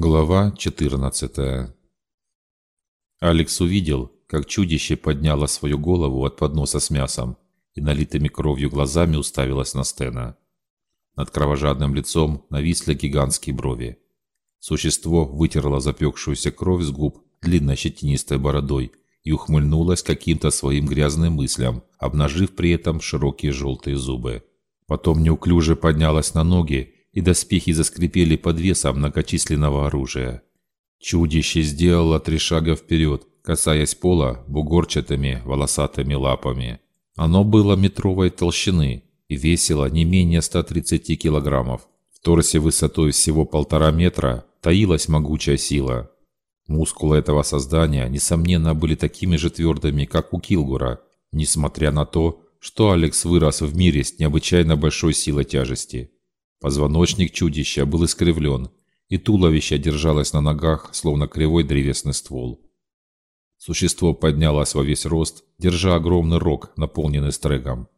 Глава 14 Алекс увидел, как чудище подняло свою голову от подноса с мясом и налитыми кровью глазами уставилось на Стена. Над кровожадным лицом нависли гигантские брови. Существо вытерло запекшуюся кровь с губ длинной щетинистой бородой и ухмыльнулось каким-то своим грязным мыслям, обнажив при этом широкие желтые зубы. Потом неуклюже поднялось на ноги и доспехи заскрипели под весом многочисленного оружия. Чудище сделало три шага вперед, касаясь пола бугорчатыми волосатыми лапами. Оно было метровой толщины и весило не менее 130 килограммов. В торсе высотой всего полтора метра таилась могучая сила. Мускулы этого создания, несомненно, были такими же твердыми, как у Килгура, несмотря на то, что Алекс вырос в мире с необычайно большой силой тяжести. Позвоночник чудища был искривлен, и туловище держалось на ногах, словно кривой древесный ствол. Существо поднялось во весь рост, держа огромный рог, наполненный стрегом.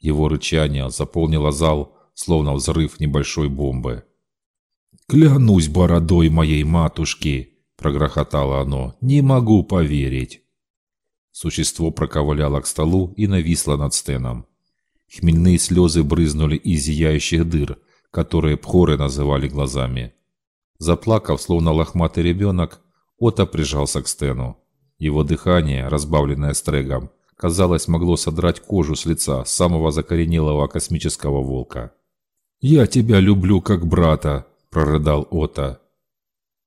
Его рычание заполнило зал, словно взрыв небольшой бомбы. «Клянусь бородой моей матушки!» – прогрохотало оно. «Не могу поверить!» Существо проковыляло к столу и нависло над стеном. Хмельные слезы брызнули из зияющих дыр, которые пхоры называли глазами. Заплакав, словно лохматый ребенок, Ота прижался к Стену. Его дыхание, разбавленное стрегом, казалось, могло содрать кожу с лица самого закоренелого космического волка. «Я тебя люблю как брата», – прорыдал Ота.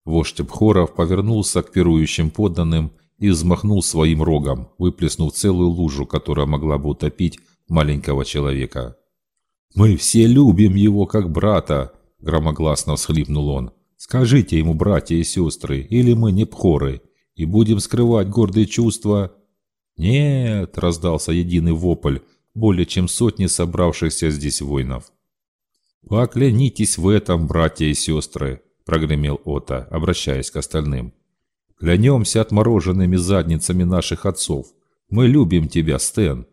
Вождь Бхоров повернулся к пирующим подданным и взмахнул своим рогом, выплеснув целую лужу, которая могла бы утопить маленького человека. «Мы все любим его как брата!» – громогласно всхлипнул он. «Скажите ему, братья и сестры, или мы не пхоры, и будем скрывать гордые чувства?» «Нет!» – раздался единый вопль более чем сотни собравшихся здесь воинов. «Поклянитесь в этом, братья и сестры!» – прогремел Ота, обращаясь к остальным. «Клянемся отмороженными задницами наших отцов. Мы любим тебя, Стэн!»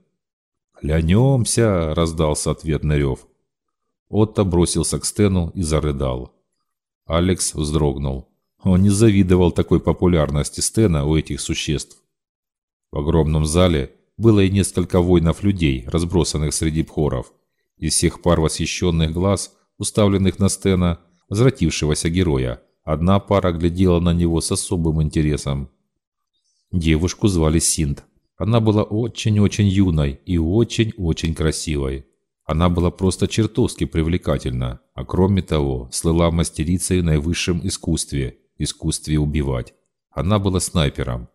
«Клянемся!» – раздался ответный рев. Отто бросился к Стэну и зарыдал. Алекс вздрогнул. Он не завидовал такой популярности Стена у этих существ. В огромном зале было и несколько воинов-людей, разбросанных среди пхоров. Из всех пар восхищенных глаз, уставленных на Стена, возвратившегося героя, одна пара глядела на него с особым интересом. Девушку звали Синт. Она была очень-очень юной и очень-очень красивой. Она была просто чертовски привлекательна, а кроме того, слыла мастерицей наивысшем искусстве – искусстве убивать. Она была снайпером.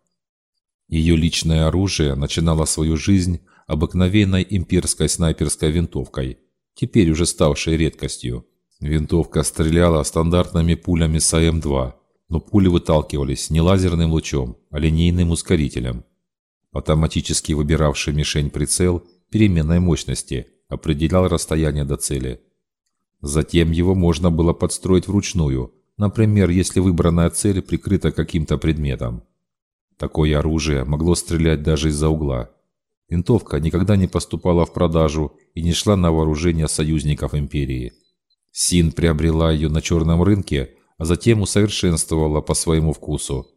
Ее личное оружие начинало свою жизнь обыкновенной имперской снайперской винтовкой, теперь уже ставшей редкостью. Винтовка стреляла стандартными пулями с АМ-2, но пули выталкивались не лазерным лучом, а линейным ускорителем автоматически выбиравший мишень прицел переменной мощности, определял расстояние до цели. Затем его можно было подстроить вручную, например, если выбранная цель прикрыта каким-то предметом. Такое оружие могло стрелять даже из-за угла. Винтовка никогда не поступала в продажу и не шла на вооружение союзников империи. Син приобрела ее на черном рынке, а затем усовершенствовала по своему вкусу.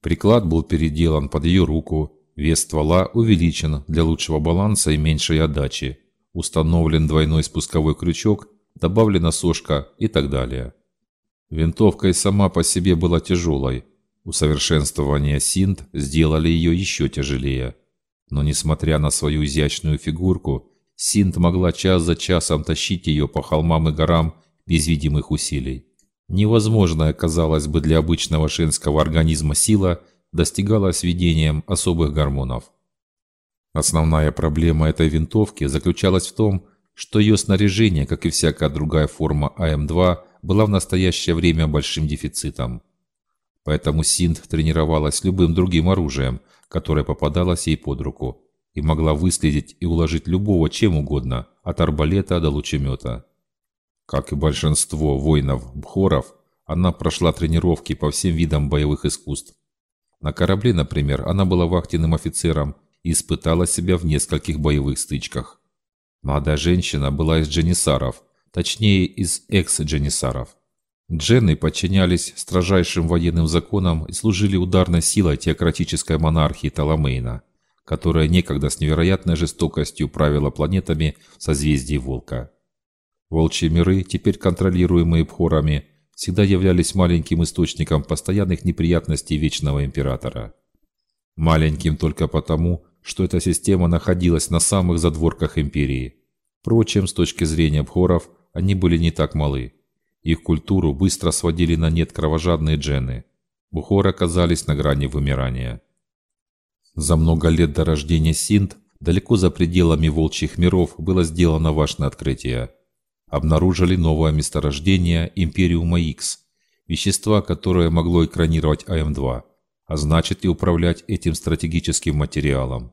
Приклад был переделан под ее руку, Вес ствола увеличен для лучшего баланса и меньшей отдачи. Установлен двойной спусковой крючок, добавлена сошка и так далее. Винтовка и сама по себе была тяжелой. Усовершенствование синт сделали ее еще тяжелее. Но несмотря на свою изящную фигурку, синт могла час за часом тащить ее по холмам и горам без видимых усилий. Невозможная, казалось бы, для обычного женского организма сила – достигала сведением особых гормонов. Основная проблема этой винтовки заключалась в том, что ее снаряжение, как и всякая другая форма АМ-2, была в настоящее время большим дефицитом. Поэтому Синт тренировалась любым другим оружием, которое попадалось ей под руку, и могла выследить и уложить любого чем угодно, от арбалета до лучемета. Как и большинство воинов-бхоров, она прошла тренировки по всем видам боевых искусств, на корабле, например, она была вахтенным офицером и испытала себя в нескольких боевых стычках. Молодая женщина была из дженисаров, точнее из экс-дженисаров. Джены подчинялись строжайшим военным законам и служили ударной силой теократической монархии Таламейна, которая некогда с невероятной жестокостью правила планетами в созвездии Волка. Волчьи миры, теперь контролируемые Пхорами, всегда являлись маленьким источником постоянных неприятностей Вечного Императора. Маленьким только потому, что эта система находилась на самых задворках Империи. Впрочем, с точки зрения Пхоров, они были не так малы. Их культуру быстро сводили на нет кровожадные джены. Бухоры оказались на грани вымирания. За много лет до рождения Синт, далеко за пределами волчьих миров, было сделано важное открытие. Обнаружили новое месторождение Империума X, вещества, которое могло экранировать АМ-2, а значит и управлять этим стратегическим материалом.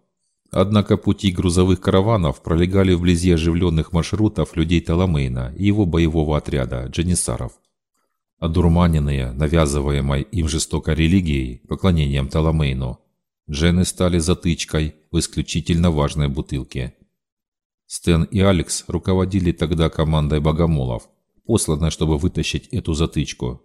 Однако пути грузовых караванов пролегали вблизи оживленных маршрутов людей Таламейна и его боевого отряда дженисаров. Одурманенные, навязываемой им жестокой религией, поклонением Таламейну, джены стали затычкой в исключительно важной бутылке. Стэн и Алекс руководили тогда командой богомолов, посланной, чтобы вытащить эту затычку.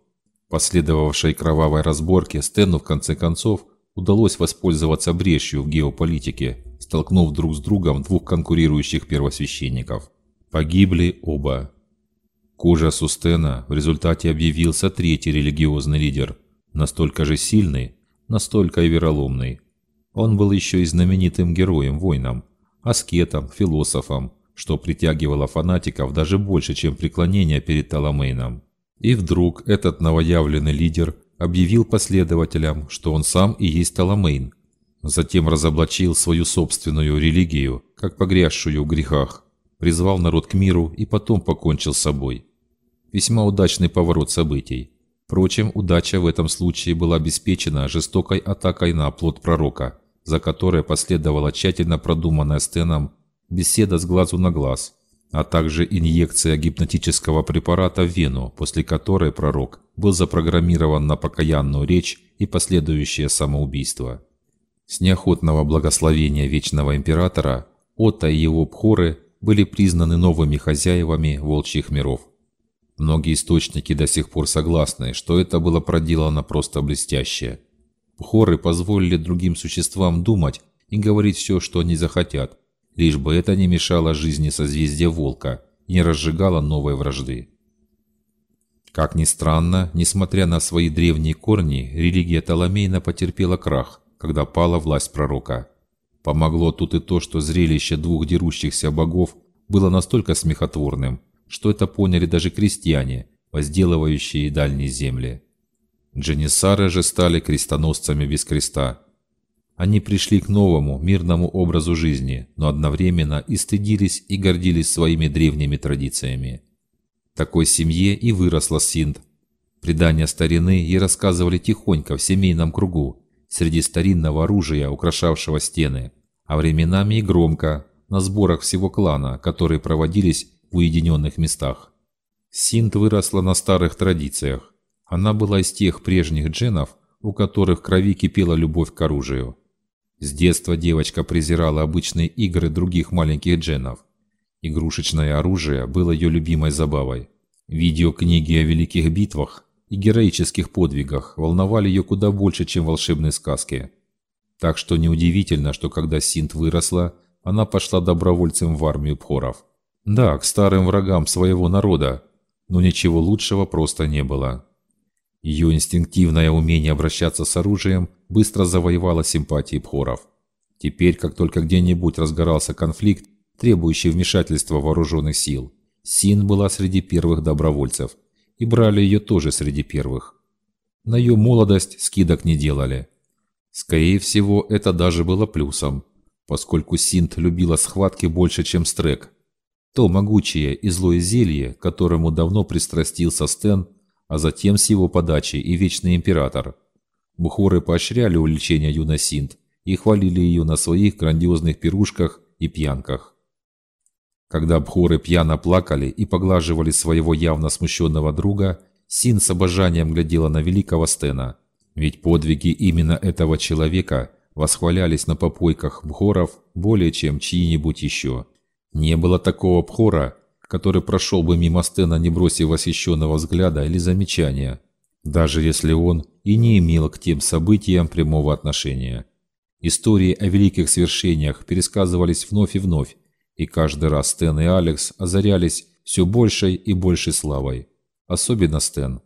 Последовавшей кровавой разборке Стэну в конце концов удалось воспользоваться брешью в геополитике столкнув друг с другом двух конкурирующих первосвященников. Погибли оба. К ужасу Стена в результате объявился третий религиозный лидер, настолько же сильный, настолько и вероломный. Он был еще и знаменитым героем-воином, аскетом, философом, что притягивало фанатиков даже больше, чем преклонение перед Таламейном. И вдруг этот новоявленный лидер объявил последователям, что он сам и есть Таламейн, Затем разоблачил свою собственную религию, как погрязшую в грехах, призвал народ к миру и потом покончил с собой. Весьма удачный поворот событий. Впрочем, удача в этом случае была обеспечена жестокой атакой на оплот пророка, за которой последовала тщательно продуманная Стеном беседа с глазу на глаз, а также инъекция гипнотического препарата в вену, после которой пророк был запрограммирован на покаянную речь и последующее самоубийство. С неохотного благословения Вечного Императора Отто и его Пхоры были признаны новыми хозяевами волчьих миров. Многие источники до сих пор согласны, что это было проделано просто блестяще. Пхоры позволили другим существам думать и говорить все, что они захотят, лишь бы это не мешало жизни созвездия Волка не разжигало новой вражды. Как ни странно, несмотря на свои древние корни, религия Таламейна потерпела крах – когда пала власть пророка. Помогло тут и то, что зрелище двух дерущихся богов было настолько смехотворным, что это поняли даже крестьяне, возделывающие дальние земли. Дженисары же стали крестоносцами без креста. Они пришли к новому, мирному образу жизни, но одновременно и стыдились и гордились своими древними традициями. Такой семье и выросла Синд. Предания старины ей рассказывали тихонько в семейном кругу, среди старинного оружия, украшавшего стены, а временами и громко, на сборах всего клана, которые проводились в уединенных местах. Синт выросла на старых традициях. Она была из тех прежних дженов, у которых в крови кипела любовь к оружию. С детства девочка презирала обычные игры других маленьких дженов. Игрушечное оружие было ее любимой забавой. Видеокниги о великих битвах и героических подвигах волновали ее куда больше, чем волшебные сказки. Так что неудивительно, что когда Синт выросла, она пошла добровольцем в армию Пхоров. Да, к старым врагам своего народа, но ничего лучшего просто не было. Ее инстинктивное умение обращаться с оружием быстро завоевало симпатии Пхоров. Теперь, как только где-нибудь разгорался конфликт, требующий вмешательства вооруженных сил, Син была среди первых добровольцев – и брали ее тоже среди первых. На ее молодость скидок не делали. Скорее всего, это даже было плюсом, поскольку Синт любила схватки больше, чем Стрек. То могучее и злое зелье, которому давно пристрастился Стэн, а затем с его подачи и Вечный Император. Бухоры поощряли увлечение юной Синт и хвалили ее на своих грандиозных пирушках и пьянках. Когда бхоры пьяно плакали и поглаживали своего явно смущенного друга, Син с обожанием глядела на великого Стена. Ведь подвиги именно этого человека восхвалялись на попойках бхоров более чем чьи-нибудь еще. Не было такого бхора, который прошел бы мимо Стена, не бросив восхищенного взгляда или замечания, даже если он и не имел к тем событиям прямого отношения. Истории о великих свершениях пересказывались вновь и вновь, и каждый раз Стэн и Алекс озарялись все большей и большей славой. Особенно Стэн.